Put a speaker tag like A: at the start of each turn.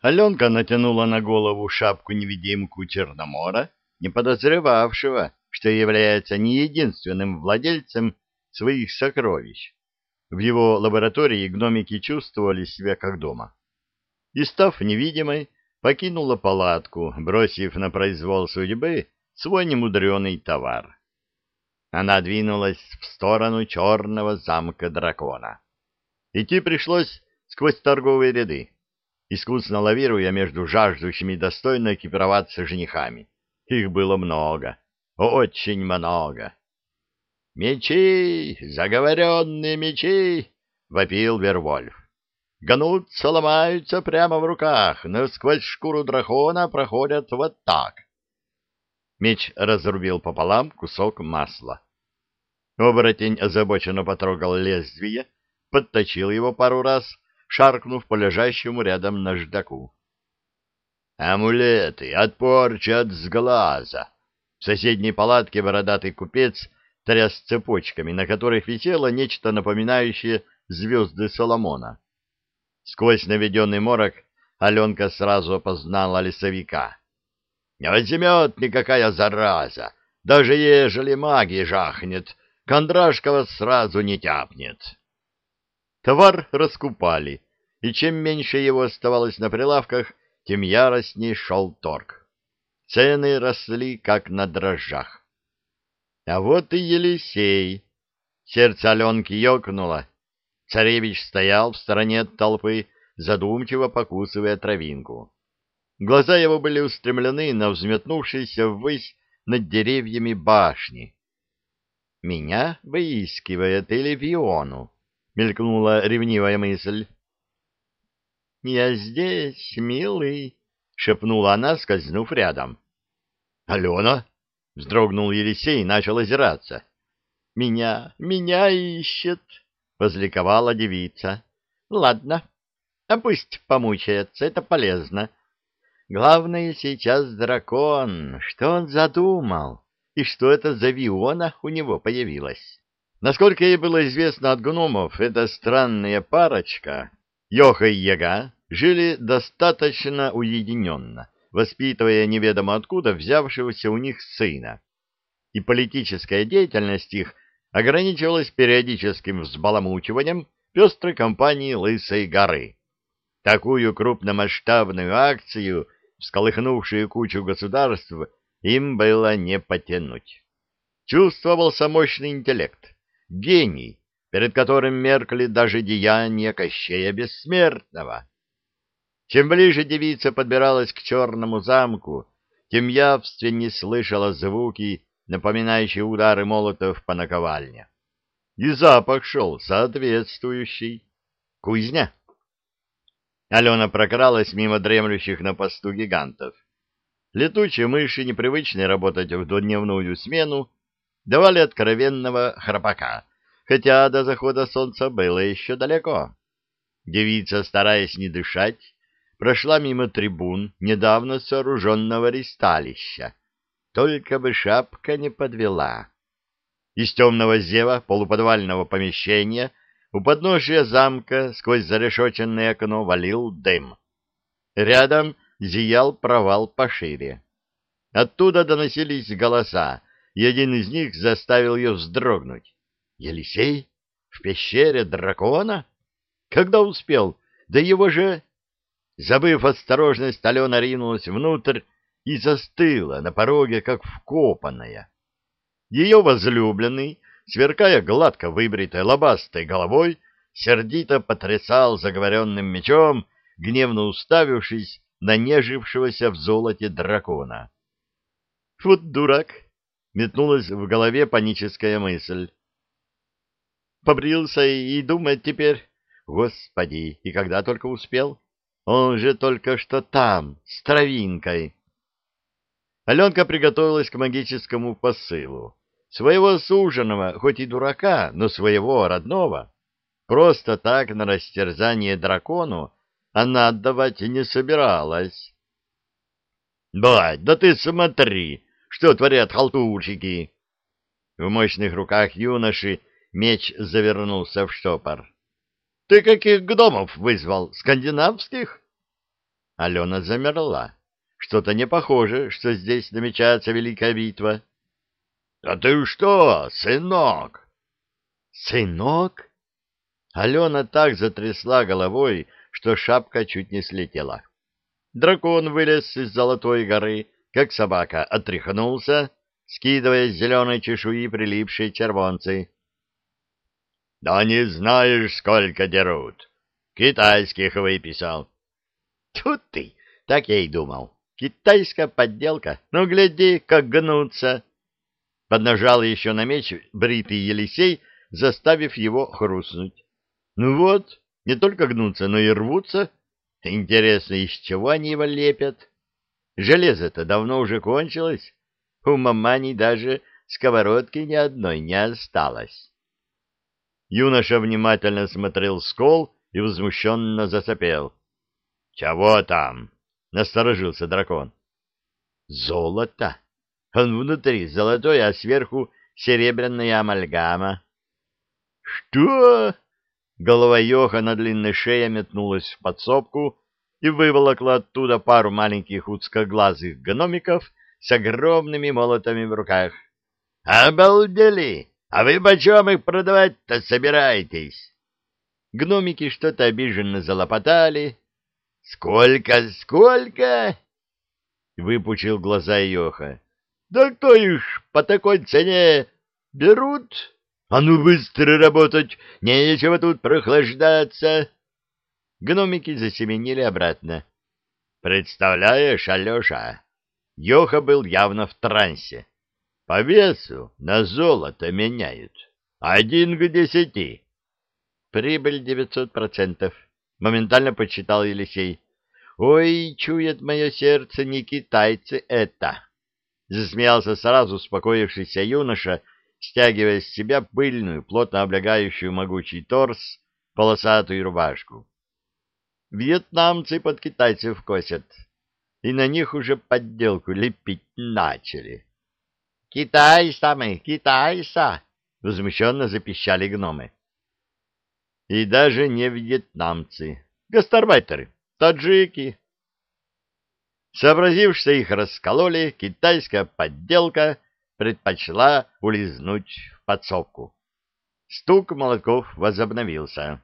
A: Аленка натянула на голову шапку-невидимку Черномора, не подозревавшего, что является не единственным владельцем своих сокровищ. В его лаборатории гномики чувствовали себя как дома. И, став невидимой, покинула палатку, бросив на произвол судьбы свой немудреный товар. Она двинулась в сторону черного замка дракона. Идти пришлось сквозь торговые ряды искусно лавируя между жаждущими достойно экипироваться женихами. Их было много, очень много. «Мечи! Заговоренные мечи!» — вопил Вервольф. «Гнутся, ломаются прямо в руках, но сквозь шкуру дракона проходят вот так». Меч разрубил пополам кусок масла. Оборотень озабоченно потрогал лезвие, подточил его пару раз шаркнув по лежащему рядом наждаку. «Амулеты! От порчи, от сглаза!» В соседней палатке бородатый купец тряс цепочками, на которых висело нечто напоминающее звезды Соломона. Сквозь наведенный морок Аленка сразу опознала лесовика. «Не возьмет никакая зараза! Даже ежели магии жахнет, Кондрашкова сразу не тяпнет!» Товар раскупали, и чем меньше его оставалось на прилавках, тем яростней шел торг. Цены росли, как на дрожжах. А вот и Елисей. Сердце Аленки ёкнуло. Царевич стоял в стороне от толпы, задумчиво покусывая травинку. Глаза его были устремлены на взметнувшиеся ввысь над деревьями башни. «Меня выискивает или Виону?» Мелькнула ревнивая мысль. «Я здесь, милый», — шепнула она, скользнув рядом. «Алена?» — вздрогнул Елисей и начал озираться. «Меня, меня ищет», — возликовала девица. «Ладно, а пусть помучается, это полезно. Главное сейчас дракон, что он задумал, и что это за Виона у него появилась». Насколько ей было известно от гномов, эта странная парочка, Йоха и Яга, жили достаточно уединенно, воспитывая неведомо откуда взявшегося у них сына. И политическая деятельность их ограничивалась периодическим взбаламучиванием пестрой компании Лысой горы. Такую крупномасштабную акцию, всколыхнувшую кучу государств, им было не потянуть. Чувствовался мощный интеллект гений, перед которым меркли даже деяния Кощея Бессмертного. Чем ближе девица подбиралась к черному замку, тем явственнее слышала звуки, напоминающие удары молотов по наковальне. И запах шел соответствующий. Кузня. Алена прокралась мимо дремлющих на посту гигантов. Летучие мыши, непривычные работать в двудневную смену, давали откровенного храпака, хотя до захода солнца было еще далеко. Девица, стараясь не дышать, прошла мимо трибун недавно сооруженного ристалища. Только бы шапка не подвела. Из темного зева полуподвального помещения у подножия замка сквозь зарешоченное окно валил дым. Рядом зиял провал пошире. Оттуда доносились голоса, и один из них заставил ее вздрогнуть. Елисей? В пещере дракона? Когда успел? Да его же... Забыв осторожность, Алена ринулась внутрь и застыла на пороге, как вкопанная. Ее возлюбленный, сверкая гладко выбритой лобастой головой, сердито потрясал заговоренным мечом, гневно уставившись на нежившегося в золоте дракона. «Вот дурак!» Метнулась в голове паническая мысль. Побрился и думает теперь, господи, и когда только успел? Он же только что там, с травинкой. Аленка приготовилась к магическому посылу. Своего суженого, хоть и дурака, но своего родного, просто так на растерзание дракону она отдавать не собиралась. — Бать, да ты смотри, что творят халтурщики? В мощных руках юноши меч завернулся в штопор. — Ты каких гномов вызвал? Скандинавских? Алена замерла. Что-то не похоже, что здесь намечается великая битва. — А ты что, сынок? — Сынок? Алена так затрясла головой, что шапка чуть не слетела. Дракон вылез из золотой горы, как собака, отряхнулся, скидывая с зеленой чешуи прилипшие червонцы. — Да не знаешь, сколько дерут. Китайских выписал. — Тут ты, так я и думал. Китайская подделка. Ну, гляди, как гнутся. Поднажал еще на меч бритый Елисей, заставив его хрустнуть. Ну вот, не только гнутся, но и рвутся. Интересно, из чего они его лепят? Железо-то давно уже кончилось. У мамани даже сковородки ни одной не осталось. Юноша внимательно смотрел скол и возмущенно засопел. — Чего там? — насторожился дракон. — Золото. Он внутри золотой, а сверху серебряная амальгама. — Что? Голова Йоха на длинной шее метнулась в подсобку и выволокла оттуда пару маленьких узкоглазых гномиков с огромными молотами в руках. «Обалдели! А вы почем их продавать-то собираетесь?» Гномики что-то обиженно залопотали. «Сколько, сколько?» Выпучил глаза Йоха. «Да кто их по такой цене берут?» А ну быстро работать, нечего тут прохлаждаться. Гномики засеменили обратно. Представляешь, Алеша, Йоха был явно в трансе. По весу на золото меняют. Один к десяти. Прибыль девятьсот процентов. Моментально подсчитал Елисей. Ой, чует мое сердце, не китайцы это. Засмеялся сразу успокоившийся юноша, стягивая с себя пыльную, плотно облегающую могучий торс, полосатую рубашку. Вьетнамцы под китайцев косят, и на них уже подделку лепить начали. — Китайса мы, китайса! — возмущенно запищали гномы. И даже не вьетнамцы, гастарбайтеры, таджики. Сообразив, что их раскололи, китайская подделка — предпочла улизнуть в подсобку. Стук молотков возобновился.